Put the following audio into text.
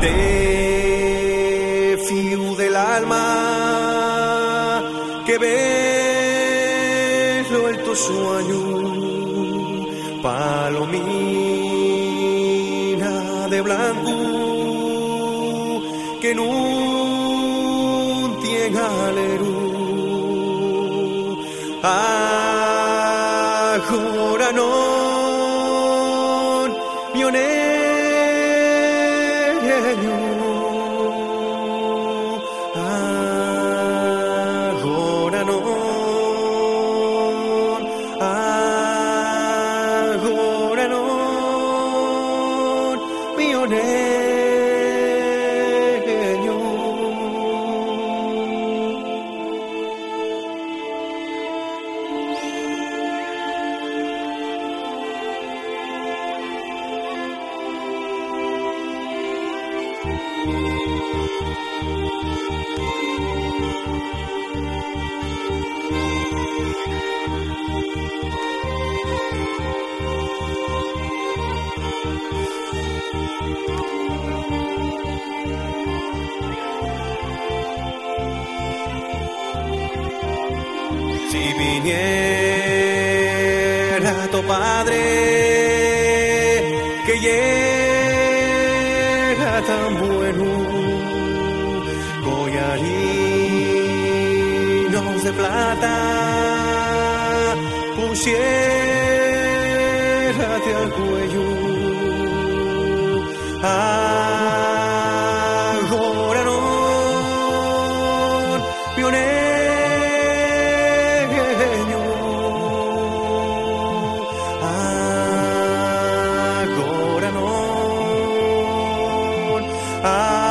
Te fiu del alma que ves lo el tu sueño palomina de blanco que no tiene alero ahora no Señor. Yeah. Tan bueno, collarinos de plata, pusiérate al cuello. Agora non, mio I